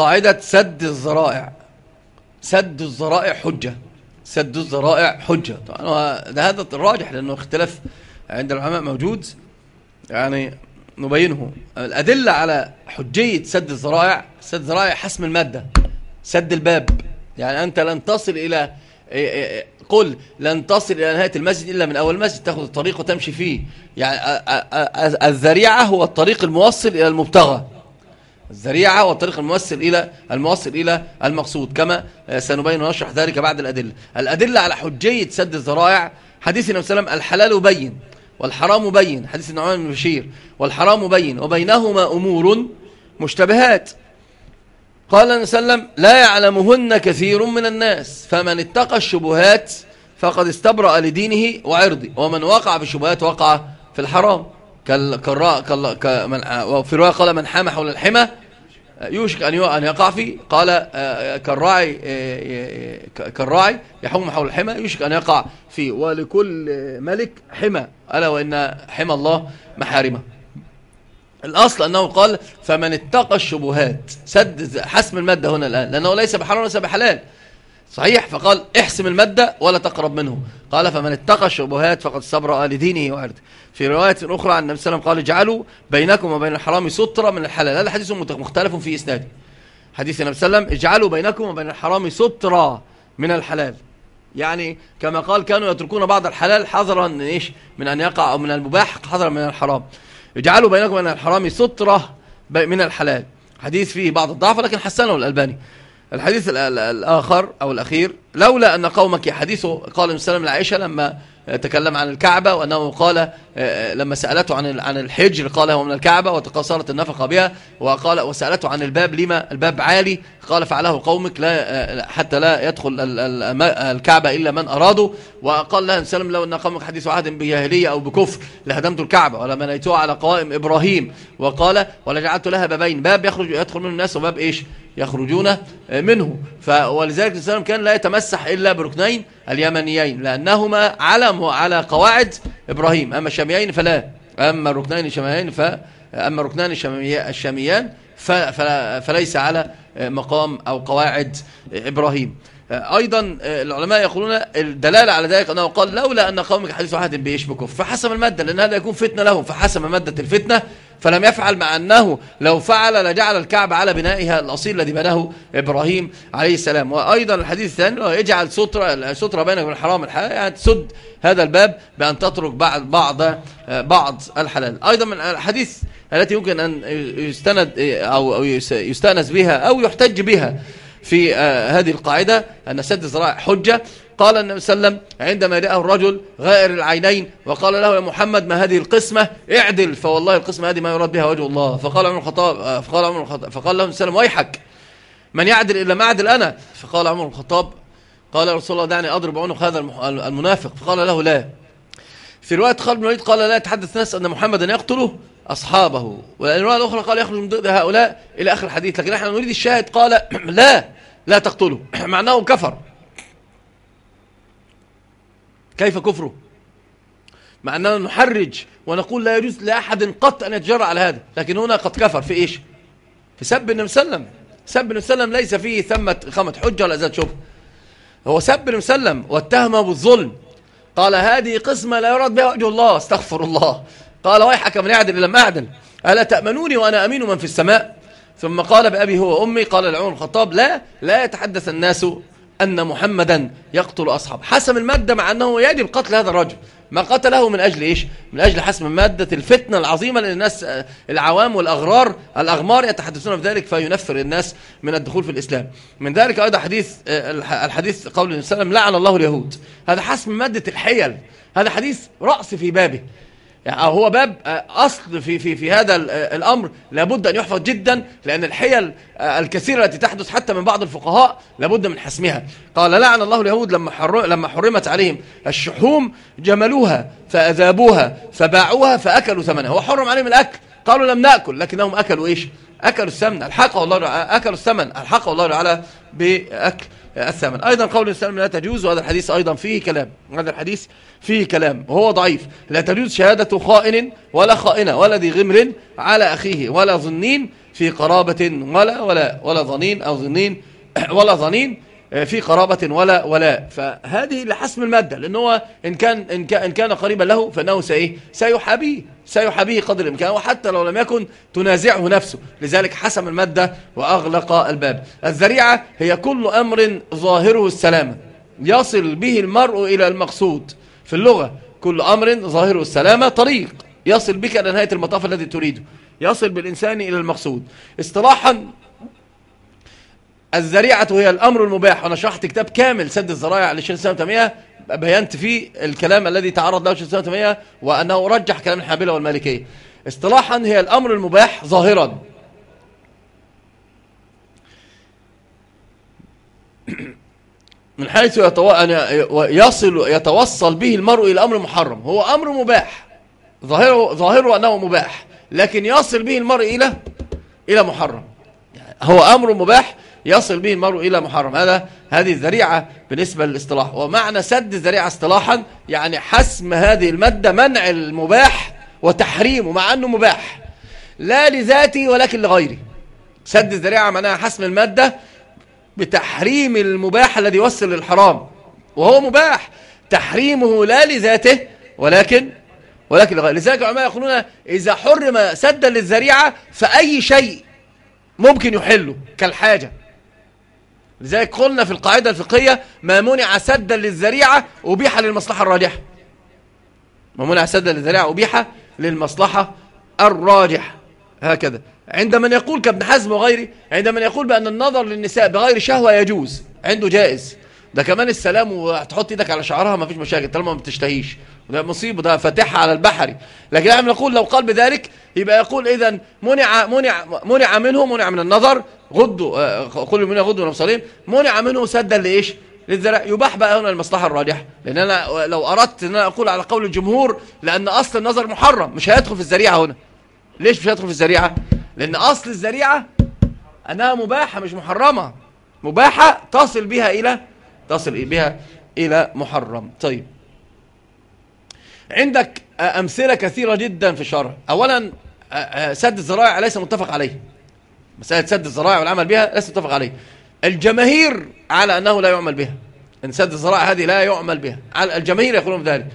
قاعدة سد الذرائع. سد الذرائع حجة. سد الذرائع حجة. طبعا ده هذا الراجح لأنه اختلاف عند العلماء موجود. يعني نبينه. الأدلة على حجية سد الذرائع سد الذرائع حسم المادة. سد الباب. يعني أنت لن تصل إلى إيه، إيه، إيه، قل لن تصل إلى نهاية المسجد إلا من أول المسجد تأخذ الطريق وتمشي فيه. يعني الذريعة هو الطريق الموصل إلى المبتغى. الذريعة والطريق الموصل إلى الموصل إلى المقصود. كما سنبين ونشرح ذلك بعد الأدلة. الأدلة على حجية سد الذرائع حديث النبي صلى الله عليه وسلم الحلال بين والحرام بين حديث النعمان بن بشير والحرام بين وبينهما أمور مشتبهات. قال النبي صلى الله عليه وسلم لا يعلمهن كثير من الناس فمن اتقى الشبهات فقد استبرأ لدينه وعرضه ومن وقع في الشبهات وقع في الحرام. كالراء في رواية قال من حام حول الحمى يوشك أن يقع فيه قال آه، كالراعي آه، آه، كالراعي يحوم حول الحمى يوشك أن يقع فيه ولكل ملك حمى ألا وإن حمى الله محارمه. الأصل أنه قال فمن اتقى الشبهات سد حسم المادة هنا الآن لأنه ليس بحرام وليس بحلال. صحيح؟ فقال احسم المادة ولا تقرب منه. قال فمن اتقى الشبهات فقد صبر لدينه وعرضه. في رواية أخرى عن النبي صلى الله عليه وسلم قال اجعلوا بينكم وبين الحرام سترة من الحلال. هذا حديث مختلف في إسناده. حديث النبي صلى الله عليه وسلم اجعلوا بينكم وبين الحرام سترة من الحلال. يعني كما قال كانوا يتركون بعض الحلال حذرا من إيش؟ من أن يقع أو من المباح حذرا من الحرام. اجعلوا بينكم وبين الحرام سترة من الحلال. حديث فيه بعض الضعف لكن حسنه الألباني. الحديث الآخر أو الأخير لولا أن قومك حديثه قال النبي لعائشة لما تكلم عن الكعبة وأنه قال لما سألته عن عن الحجر قال هو من الكعبة وتقصرت النفقة بها وقال وسألته عن الباب لما الباب عالي؟ قال فعله قومك لا آه، حتى لا يدخل الكعبة إلا من أرادوا. وقال لها سلم لو أن قومك حديث عهد بجاهلية أو بكفر لهدمت الكعبة ولا منيتها على قوائم إبراهيم. وقال ولجعلت لها بابين باب يخرج يدخل منه الناس وباب إيش؟ يخرجون منه. ولذلك الإسلام كان لا يتمسح إلا بركنين اليمنيين لأنهما علم على قواعد إبراهيم. أما الشاميين فلا. أما الركنين الشاميين ف أما الركنان الشاميان فليس على مقام أو قواعد إبراهيم. أيضا العلماء يقولون الدلالة على ذلك أنه قال لولا أن قومك حديث واحد بيش بكفر فحسم المادة لأن هذا يكون فتنة لهم فحسم مادة الفتنة فلم يفعل مع أنه لو فعل لجعل الكعبة على بنائها الأصيل الذي بناه إبراهيم عليه السلام. وأيضا الحديث الثاني يجعل سترة, سترة بينك وبين الحرام الحلال يعني تسد هذا الباب بأن تترك بعض بعض بعض الحلال. أيضا من الحديث التي يمكن أن يستند أو يستأنس بها أو يحتج بها في آه، هذه القاعدة أن سد الزراع حجة. قال النبي صلى الله عليه وسلم عندما جاءه الرجل غائر العينين وقال له يا محمد ما هذه القسمة؟ اعدل. فوالله القسمة هذه ما يراد بها وجه الله. فقال عمر الخطاب فقال عمر الخطاب فقال له النبي ويحك. من يعدل إلا ما أعدل أنا؟ فقال عمر الخطاب قال يا رسول الله دعني أضرب عنق هذا المنافق. فقال له لا. في رواية خالد بن الوليد قال لا يتحدث الناس أن محمدا يقتله أصحابه والرواية الأخرى قال يخرج من ضد هؤلاء إلى آخر الحديث. لكن إحنا نريد الشاهد قال لا لا تقتله معناه كفر. كيف كفره؟ مع أننا نحرج ونقول لا يجوز لأحد قط أن يتجرأ على هذا لكن هنا قد كفر في إيش؟ في سب النبي صلى الله عليه وسلم. سب النبي صلى الله عليه وسلم ليس فيه ثمة خمة حجة ولا ذات شبه هو سب النبي صلى الله عليه وسلم واتهمه بالظلم. قال هذه قسمة لا يراد بها وجه الله استغفر الله. قال ويحك من يعدل لما أعدل ألا تأمنوني وأنا أمين من في السماء؟ ثم قال بأبي هو أمي قال العون الخطاب لا لا يتحدث الناس أن محمدا يقتل أصحاب حسم المادة مع أنه يجب قتل هذا الرجل. ما قتله من أجل إيش؟ من أجل حسم مادة الفتنة العظيمة لأن الناس العوام والأغرار الأغمار يتحدثون في ذلك فينفر الناس من الدخول في الإسلام. من ذلك أيضا حديث الحديث قول صلى الله عليه وسلم لعن الله اليهود. هذا حسم مادة الحيل. هذا حديث رأس في بابه. يعني هو باب آه، أصل في, في, في هذا آه، الأمر لابد أن يحفظ جدا لأن الحيل آه، الكثيرة التي تحدث حتى من بعض الفقهاء لابد من حسمها. قال لعن الله اليهود لما, لما حرمت عليهم الشحوم جملوها فأذابوها فباعوها فأكلوا ثمنها. هو حرم عليهم الأكل قالوا لم نأكل لكنهم أكلوا إيش؟ أكلوا الثمن الحق الله أكلوا الثمن الحق الله تعالى بأكل. الثمن أيضا قول الإسلام لا تجوز وهذا الحديث أيضا فيه كلام. هذا الحديث فيه كلام. وهو ضعيف. لا تجوز شهادة خائن ولا خائنة ولا ذي غمر على أخيه ولا ظنين في قرابة ولا ولا ولا ظنين أو ظنين ولا ظنين في قرابة ولا ولا. فهذه لحسم المادة لأن هو إن كان, إن كان, إن كان قريبا له فإنه سإيه سيحابيه سيحابيه قدر الإمكان وحتى لو لم يكن تنازعه نفسه. لذلك حسم المادة وأغلق الباب. الذريعة هي كل أمر ظاهره السلامة. يصل به المرء إلى المقصود. في اللغة كل أمر ظاهره السلامة طريق. يصل بك إلى نهاية المطاف الذي تريده. يصل بالإنسان إلى المقصود. اصطلاحا الذريعة هي الأمر المباح وأنا شرحت كتاب كامل سد الذرائع للشيخ الإسلام تيمية. بينت فيه الكلام الذي تعرض له الشيخ الإسلام تيمية وأنه رجح كلام الحنابلة والمالكية. اصطلاحا هي الأمر المباح ظاهرا. من حيث يصل يتوصل به المرء إلى أمر محرم. هو أمر مباح. ظاهره, ظاهره أنه مباح لكن يصل به المرء إلى إلى محرم. هو أمر مباح يصل به المرء إلى محرم. هذا هذه الذريعة بالنسبة للاصطلاح. ومعنى سد الذريعة اصطلاحا يعني حسم هذه المادة منع المباح وتحريمه مع أنه مباح. لا لذاتي ولكن لغيري سد الذريعة معناها حسم المادة بتحريم المباح الذي يوصل للحرام. وهو مباح. تحريمه لا لذاته ولكن ولكن لغير لذلك العلماء يقولون إذا حرم سدا للذريعة فأي شيء ممكن يحله كالحاجة. لذلك قلنا في القاعدة الفقهية ما منع سدا للذريعة أبيح للمصلحة الراجحة. ما منع سدا للذريعة أبيح للمصلحة الراجحة. هكذا. عند من يقول كابن حزم وغيره عند من يقول بأن النظر للنساء بغير شهوة يجوز عنده جائز. ده كمان السلام وتحط إيدك على شعرها ما فيش مشاكل طالما ما بتشتهيش. وده مصيبة ده فاتحها على البحري. لكن إحنا نقول لو قال بذلك يبقى يقول اذا منع منع منع منه منع من النظر غضوا آه، كل من غضوا من منع منه سدا لإيش؟ للذراع يباح بقى هنا المصلحة الراجحة. لأن أنا لو أردت إن أنا أقول على قول الجمهور لأن أصل النظر محرم مش هيدخل في الذريعة هنا. ليش مش هيدخل في الذريعة؟ لأن أصل الذريعة أنها مباحة مش محرمة. مباحة تصل بها إلى تصل بها إلى محرم. طيب. عندك أمثلة كثيرة جدا في الشرع. أولا سد الزراعة ليس متفق عليه. مسألة سد الزراعة والعمل بها ليس متفق عليه. الجماهير على أنه لا يعمل بها. إن سد الزراعة هذه لا يعمل بها. الجماهير يقولون بذلك.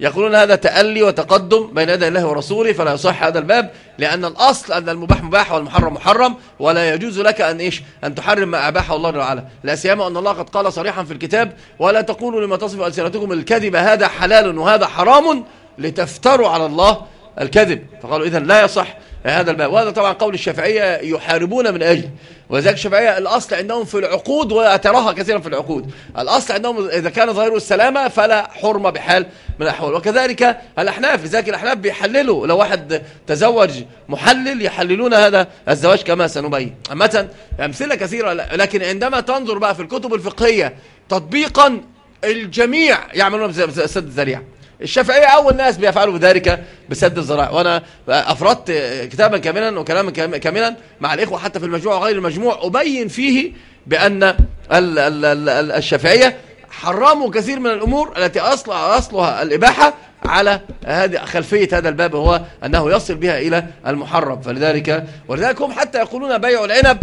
يقولون هذا تألي وتقدم بين يدي الله ورسوله فلا يصح هذا الباب لأن الأصل أن المباح مباح والمحرم محرم ولا يجوز لك أن إيش؟ أن تحرم ما أباحه الله تعالى لا سيما أن الله قد قال صريحا في الكتاب ولا تقولوا لما تصف ألسنتكم الكذب هذا حلال وهذا حرام لتفتروا على الله الكذب فقالوا إذا لا يصح هذا الباب. وهذا طبعا قول الشافعية يحاربون من أجل. وذلك الشافعية الأصل عندهم في العقود وتراها كثيرا في العقود. الأصل عندهم إذا كان ظاهره السلامة فلا حرمة بحال من الأحوال. وكذلك الأحناف لذلك الأحناف بيحللوا. لو واحد تزوج محلل يحللون هذا الزواج كما سنبين. عامة أمثلة كثيرة لكن عندما تنظر بقى في الكتب الفقهية تطبيقا الجميع يعملون سد الذريعه الشافعية أول ناس بيفعلوا ذلك بسد الذرائع وأنا أفردت كتابا كاملا وكلاما كاملا مع الإخوة حتى في المجموع وغير المجموع أبين فيه بأن الشافعية حرموا كثير من الأمور التي أصل أصلها الإباحة على هذه خلفية هذا الباب هو أنه يصل بها إلى المحرم. فلذلك ولذلك هم حتى يقولون بيع العنب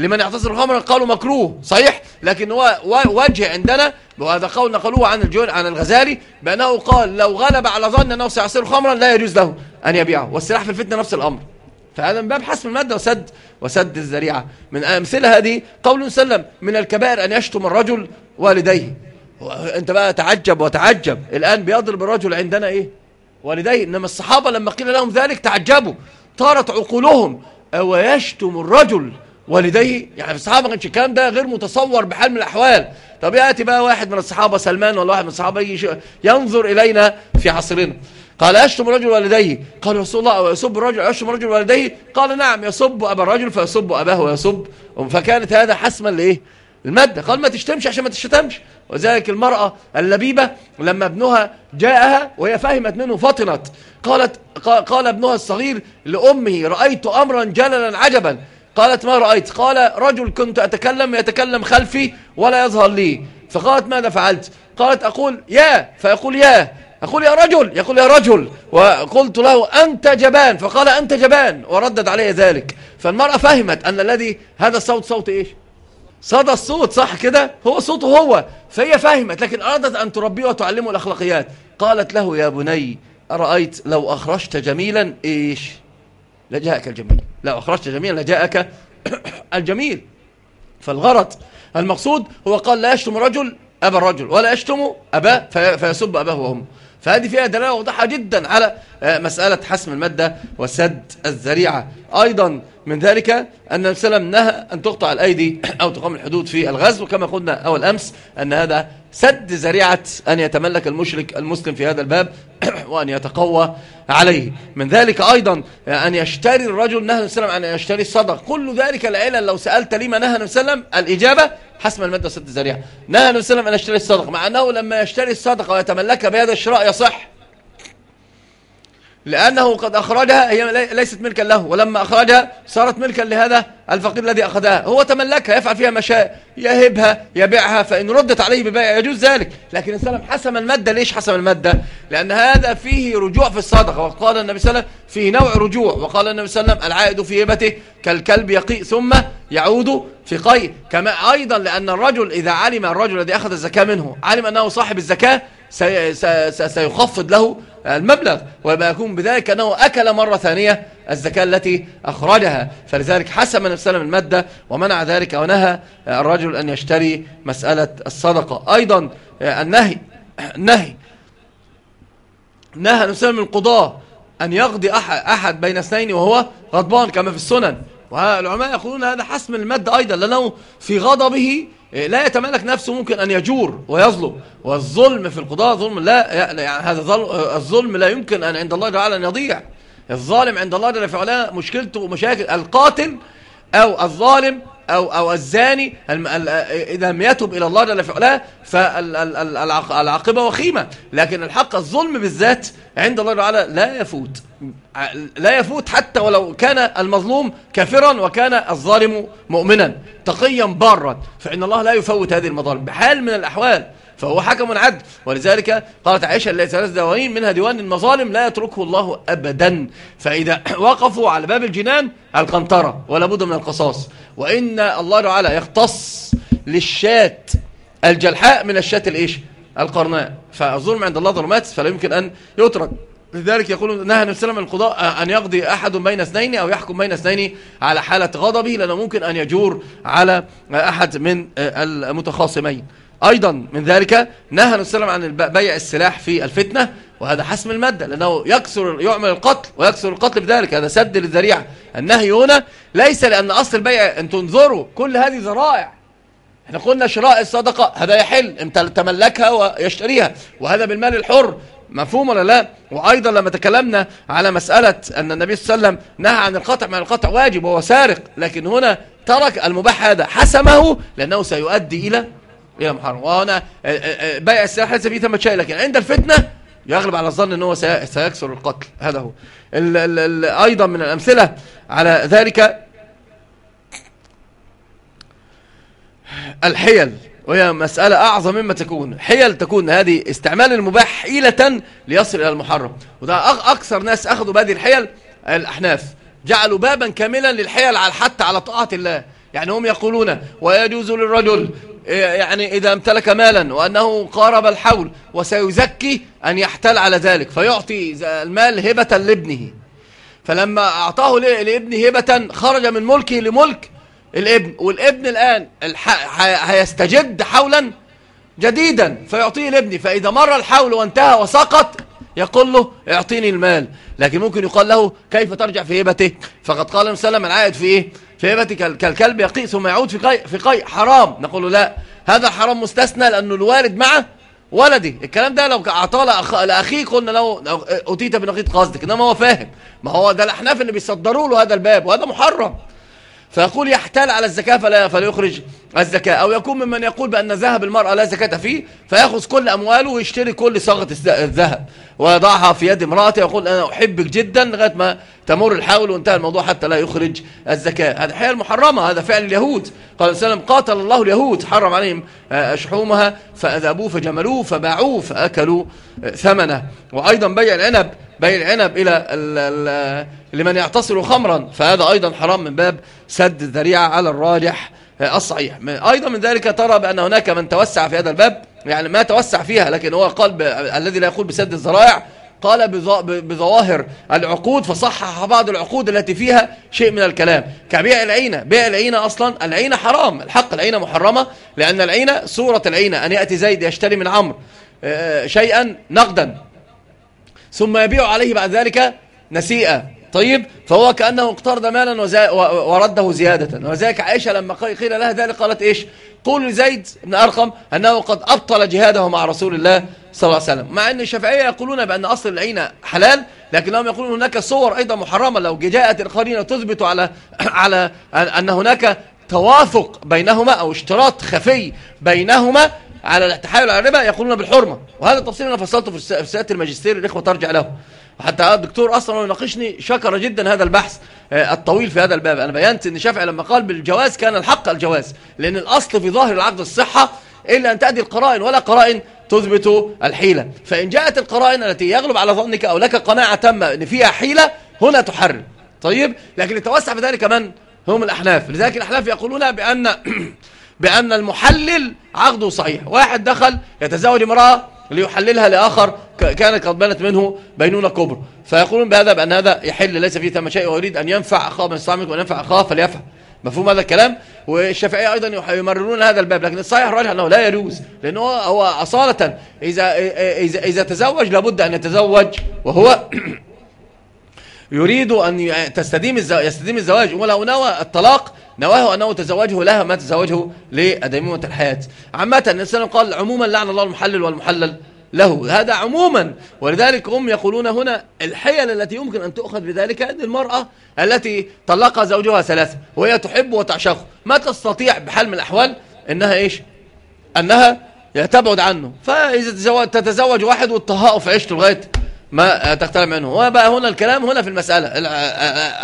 لمن يعتصر الخمر قالوا مكروه صحيح لكن هو وجه عندنا وهذا قول نقلوه عن الجول عن الغزالي بأنه قال لو غلب على ظن أنه سيعصر خمرا لا يجوز له أن يبيعه والسلاح في الفتنة نفس الأمر. فهذا من باب حسم المادة وسد وسد الذريعة. من أمثلة هذه قول سلم من الكبائر أن يشتم الرجل والديه. أنت بقى تعجب وتعجب. الآن بيضرب الرجل عندنا إيه؟ والديه. إنما الصحابة لما قيل لهم ذلك تعجبوا. طارت عقولهم. أو يشتم الرجل والديه. يعني الصحابة ما كانش الكلام ده غير متصور بحال من الأحوال. طب يأتي بقى واحد من الصحابة سلمان ولا واحد من الصحابة ينظر إلينا في عصرنا. قال يشتم الرجل والديه؟ قال رسول الله يسب الرجل؟ يشتم الرجل والديه؟ قال نعم يسب أبا الرجل فيسب أباه ويسب. فكانت هذا حسما لإيه؟ المادة. قال ما تشتمش عشان ما تشتمش. وذلك المرأة اللبيبة لما ابنها جاءها وهي فهمت منه فطنت. قالت قال ابنها الصغير لأمه رأيت أمرا جللا عجبا. قالت ما رأيت. قال رجل كنت أتكلم يتكلم خلفي ولا يظهر لي. فقالت ماذا فعلت؟ قالت أقول يا. فيقول يا. أقول يا رجل. يقول يا رجل. وقلت له أنت جبان. فقال أنت جبان. وردد علي ذلك. فالمرأة فهمت أن الذي هذا الصوت صوت إيش؟ صدى الصوت صح كده؟ هو صوته هو. فهي فهمت لكن أرادت أن تربيه وتعلمه الأخلاقيات. قالت له يا بني أرأيت لو أخرجت جميلا؟ إيش؟ لجاءك الجميل. لو أخرجت جميلا لجاءك الجميل. فالغرض المقصود هو قال لا يشتم رجل أبا الرجل ولا يشتم أباه فيسب أباه وأمه. فهذه فيها دلالة واضحة جدا على آه، مسألة حسم المادة وسد الذريعة. أيضا من ذلك أن وسلم نهى أن تقطع الأيدي أو تقام الحدود في الغزو كما قلنا أول أمس أن هذا سد ذريعة أن يتملك المشرك المسلم في هذا الباب وأن يتقوى عليه. من ذلك أيضا أن يشتري الرجل نهى وسلم أن يشتري الصدق كل ذلك العلل لو سألت لما نهى وسلم؟ الإجابة حسم المادة سد الذريعة. نهى النبي صلى الله عليه وسلم أن يشتري الصدق. مع أنه لما يشتري الصدقة ويتملكها بهذا الشراء يصح. لأنه قد أخرجها هي ليست ملكا له ولما أخرجها صارت ملكا لهذا الفقير الذي أخذها هو تملكها يفعل فيها ما شاء يهبها يبيعها فإن ردت عليه ببيع يجوز ذلك. لكن السلام حسم المادة ليش حسم المادة؟ لأن هذا فيه رجوع في الصدقة. وقال النبي صلى الله عليه وسلم فيه نوع رجوع. وقال النبي صلى الله عليه وسلم العائد في هبته كالكلب يقيء ثم يعود في قيء. كما أيضا لأن الرجل إذا علم الرجل الذي أخذ الزكاة منه علم أنه صاحب الزكاة سيخفض له المبلغ. وما يكون بذلك أنه أكل مرة ثانية الزكاة التي أخرجها. فلذلك حسم النبي صلى الله عليه المادة ومنع ذلك ونهى الرجل أن يشتري مسألة الصدقة. أيضا النهي النهي نهى وسلم القضاء أن يقضي أحد بين اثنين وهو غضبان كما في السنن. والعلماء يقولون هذا حسم المادة أيضا لأنه في غضبه لا يتملك نفسه ممكن أن يجور ويظلم. والظلم في القضاء ظلم لا يعني هذا الظلم لا يمكن أن عند الله تعالى أن يضيع. الظالم عند الله جل وعلا مشكلته ومشاكل القاتل أو الظالم أو, أو الزاني إذا لم يتب إلى الله جل وعلا فالعاقبة وخيمة. لكن الحق الظلم بالذات عند الله تعالى لا يفوت. لا يفوت حتى ولو كان المظلوم كافرا وكان الظالم مؤمنا. تقيا بارا. فإن الله لا يفوت هذه المظالم. بحال من الأحوال. فهو حكم عدل. ولذلك قالت عائشة اللي ثلاث دواوين منها ديوان المظالم لا يتركه الله أبدا. فإذا وقفوا على باب الجنان القنطرة ولا بد من القصاص. وإن الله تعالى يختص للشات الجلحاء من الشات الإيش؟ القرناء. فالظلم عند الله ظلمات فلا يمكن أن يترك. لذلك يقول نهى النبي صلى الله عليه وسلم القضاء أن يقضي أحد بين اثنين أو يحكم بين اثنين على حالة غضبه لأنه ممكن أن يجور على أحد من المتخاصمين. أيضا من ذلك نهى وسلم عن بيع السلاح في الفتنة وهذا حسم المادة لأنه يكسر يعمل القتل ويكسر القتل بذلك هذا سد للذريعة. النهي هنا ليس لأن أصل البيع أن تنظروا كل هذه ذرائع. إحنا قلنا شراء الصدقة هذا يحل تملكها ويشتريها وهذا بالمال الحر. مفهوم ولا لا؟ وأيضا لما تكلمنا على مسألة أن النبي صلى الله عليه وسلم نهى عن القطع مع القطع واجب وهو سارق لكن هنا ترك المباح هذا حسمه لأنه سيؤدي إلى إلى محرم وهنا آه، آه، آه، بيع السلاح ليس فيه ثمة شيء لكن عند الفتنة يغلب على الظن أنه سيكسر القتل. هذا هو. ال ال ال أيضا من الأمثلة على ذلك الحيل وهي مسألة أعظم مما تكون. حيل تكون هذه استعمال المباح حيلة ليصل إلى المحرم. وده أكثر ناس أخذوا بهذه الحيل الأحناف. جعلوا بابا كاملا للحيل على حتى على طاعة الله. يعني هم يقولون ويجوز للرجل يعني إذا امتلك مالا وأنه قارب الحول وسيزكي أن يحتل على ذلك فيعطي المال هبة لابنه. فلما أعطاه لابنه هبة خرج من ملكه لملك الابن والابن الآن هيستجد حولا جديدا فيعطيه لابنه. فإذا مر الحول وانتهى وسقط يقول له اعطيني المال. لكن ممكن يقال له كيف ترجع في هبته فقد قال وسلم العائد في إيه؟ في هبتك كالكلب يقيء ثم يعود في قيء في قيء حرام. نقول له لا هذا حرام مستثنى لأنه الوارد مع ولدي. الكلام ده لو أعطاه لأخيه قلنا لو اتيت بنقيض قصدك. إنما هو فاهم. ما هو ده الاحناف اللي بيصدروا له هذا الباب وهذا محرم. فيقول يحتال على الزكاة فلا فليخرج. الزكاة. أو يكون ممن يقول بأن ذهب المرأة لا زكاة فيه فيأخذ كل أمواله ويشتري كل صاغة الذهب. ويضعها في يد امرأته ويقول أنا أحبك جدا لغاية ما تمر الحول وانتهى الموضوع حتى لا يخرج الزكاة. هذا حيل محرمة هذا فعل اليهود. قال وسلم قاتل الله اليهود. حرم عليهم آه، شحومها فأذابوه فجملوه فباعوه فأكلوا آه، ثمنه. وأيضا بيع العنب بيع العنب إلى ال ال لمن يعتصر خمرا. فهذا أيضا حرام من باب سد الذريعة على الراجح. آه، الصحيح. أيضا من ذلك ترى بأن هناك من توسع في هذا الباب يعني ما توسع فيها لكن هو قال الذي لا يقول بسد الذرائع قال بظواهر العقود فصحح بعض العقود التي فيها شيء من الكلام. كبيع العينة. بيع العينة أصلا العينة حرام. الحق العينة محرمة لأن العينة صورة العينة أن يأتي زيد يشتري من عمرو آه، شيئا نقدا. ثم يبيع عليه بعد ذلك نسيئة. طيب فهو كأنه اقترض مالا ورده زيادة. وذلك عائشة لما قيل لها ذلك قالت إيش؟ قول لزيد بن أرقم أنه قد أبطل جهاده مع رسول الله صلى الله عليه وسلم. مع أن الشافعية يقولون بأن أصل العين حلال لكنهم يقولون هناك صور أيضا محرمة. لو جاءت القرينة تثبت على على أن هناك توافق بينهما أو اشتراط خفي بينهما على التحايل على الربا يقولون بالحرمة. وهذا التفصيل أنا فصلته في سيادة الماجستير الإخوة ترجع له. وحتى الدكتور أصلا يناقشني شكر جدا هذا البحث آه، الطويل في هذا الباب. أنا بينت أن شافعي لما قال بالجواز كان الحق الجواز لأن الأصل في ظاهر العقد الصحة إلا أن تأتي القرائن ولا قرائن تثبت الحيلة. فإن جاءت القرائن التي يغلب على ظنك أو لك قناعة تامة أن فيها حيلة هنا تحرر طيب؟ لكن يتوسع في ذلك من؟ هم الأحناف. لذلك الأحناف يقولون بأن بأن المحلل عقده صحيح. واحد دخل يتزوج امرأة ليحللها لآخر كانت قد بنت منه بينونة كبر فيقولون بهذا بأن هذا يحل ليس فيه ثم شيء ويريد أن ينفع أخاه من الصامك وأن ينفع أخاه فليفعل. مفهوم هذا الكلام؟ والشافعية أيضا يمررون هذا الباب لكن الصحيح الراجح أنه لا يجوز لأنه هو أصالة. إذا, إذا, إذا تزوج لابد أن يتزوج وهو يريد أن تستديم يستديم الزواج. ولو نوى الطلاق نواه أنه تزوجه لها ما تزوجه لأدميمة الحياة. عامة الإنسان قال عموما لعن الله المحلل والمحلل له. هذا عموما. ولذلك هم يقولون هنا الحيل التي يمكن أن تؤخذ بذلك المرأة التي طلقها زوجها ثلاثة وهي تحب وتعشقه ما تستطيع بحال من الأحوال أنها إيش؟ أنها تبعد عنه. فإذا تتزوج واحد والطهاء في عيشته لغاية ما تختلف منه. وبقى هنا الكلام هنا في المسألة.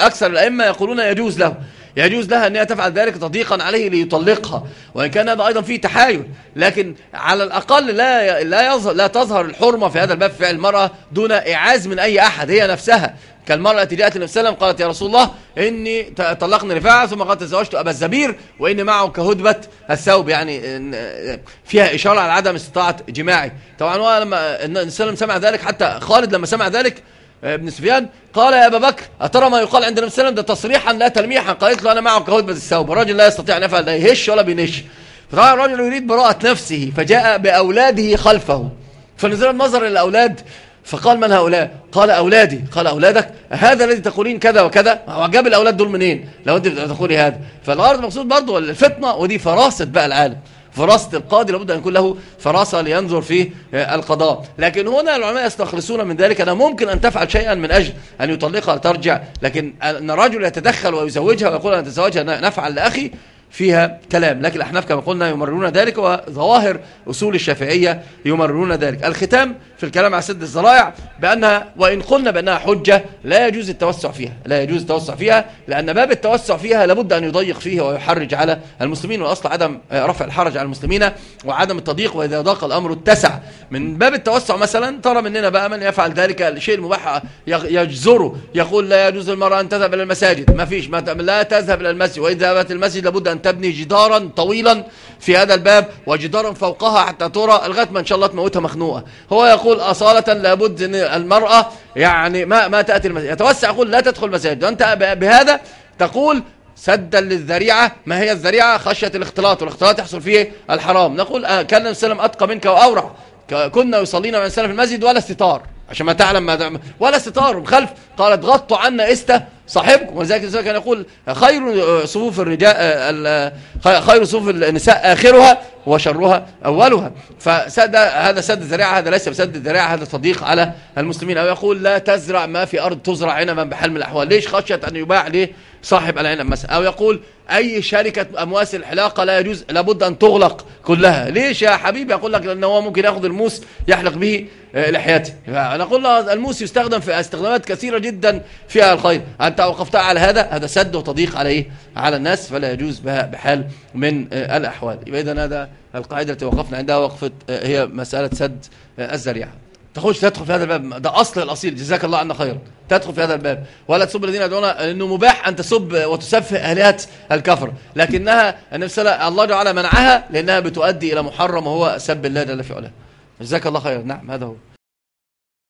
أكثر الأئمة يقولون يجوز له. يجوز لها أنها تفعل ذلك تضييقا عليه ليطلقها وإن كان هذا أيضا فيه تحايل. لكن على الأقل لا لا يظهر لا تظهر الحرمة في هذا الباب فعل المرأة دون إعاز من أي أحد هي نفسها. كالمرأة التي جاءت النبي صلى الله عليه وسلم قالت يا رسول الله إني طلقني رفاعة ثم قد تزوجت أبا الزبير وإني معه كهدبة الثوب. يعني فيها إشارة على عدم استطاعة جماعي. طبعا لما النبي صلى الله عليه وسلم سمع ذلك حتى خالد لما سمع ذلك ابن سفيان قال يا أبا بكر أترى ما يقال عند النبي صلى الله عليه وسلم؟ ده تصريحا لا تلميحا. قالت له أنا معه كهدبة الثوب الراجل لا يستطيع أن يفعل لا يهش ولا بينش. فطبعا الراجل يريد براءة نفسه فجاء بأولاده خلفه. فنزل النظر للأولاد فقال من هؤلاء؟ قال أولادي. قال أولادك هذا الذي تقولين كذا وكذا؟ هو جاب الأولاد دول منين؟ لو أنت تقولي هذا. فالغرض مقصود برضه الفتنة ودي فراسة بقى العالم. فراسة القاضي لابد أن يكون له فراسة لينظر في القضاء. لكن هنا العلماء يستخلصون من ذلك. أنها ممكن أن تفعل شيئا من أجل أن يطلقها ترجع لكن أن الرجل يتدخل ويزوجها ويقول أن تزوجها نفعل لأخي فيها كلام. لكن الأحناف كما قلنا يمررون ذلك وظواهر أصول الشافعية يمررون ذلك. الختام في الكلام على سد الزرائع بأنها وإن قلنا بأنها حجة لا يجوز التوسع فيها لا يجوز التوسع فيها لأن باب التوسع فيها لابد أن يضيق فيها ويحرج على المسلمين وأصل عدم رفع الحرج على المسلمين وعدم التضييق وإذا ضاق الأمر اتسع. من باب التوسع مثلا ترى مننا بقى من يفعل ذلك الشيء المباح يجزره يقول لا يجوز المرأة أن تذهب إلى المساجد. ما فيش ما لا تذهب إلى المسجد وإذا ذهبت المسجد لابد أن تبني جدارا طويلا في هذا الباب وجدارا فوقها حتى ترى لغايه ما إن شاء الله تموتها مخنوقة. هو يقول أصالة لابد إن المرأة يعني ما ما تأتي المسجد يتوسع يقول لا تدخل المساجد. وأنت بهذا تقول سدا للذريعة. ما هي الذريعة؟ خشية الاختلاط. والاختلاط يحصل فيه الحرام. نقول آه كان السلام أتقى منك وأورع. كنا يصلينا مع السلام في المسجد ولا استطار عشان ما تعلم ما ولا ستار خلف قالت غطوا عنا إستة صاحبكم. ولذلك كان يقول خير صفوف الرجال خير صفوف النساء آخرها وشرها أولها. فسد هذا سد الذريعة هذا ليس بسد الذريعة هذا تضييق على المسلمين. أو يقول لا تزرع ما في أرض تزرع عنبا بحال من الأحوال. ليش خشية أن يباع لصاحب العنب مثلا أو يقول أي شركة أمواس الحلاقة لا يجوز لابد أن تغلق كلها. ليش يا حبيبي؟ يقول لك لأنه هو ممكن يأخذ الموس يحلق به آه، لحيته نقول له الموس يستخدم في استخدامات كثيرة جدا فيها الخير. أنت أوقفتها على هذا هذا سد وتضييق على إيه على الناس فلا يجوز بحال من آه، الأحوال. يبقى إذا هذا القاعدة التي وقفنا عندها وقفة آه، هي مسألة سد الذريعة تخش تدخل في هذا الباب. ده أصل الأصيل. جزاك الله عنا خيرا تدخل في هذا الباب. ولا تسب الذين يدعون إنه مباح أن تسب وتسفه آلهة الكفر. لكنها النبي صلى الله عليه وسلم منعها لأنها بتؤدي إلى محرم وهو سب الله جل في علاه. جزاك الله خيرا نعم هذا هو.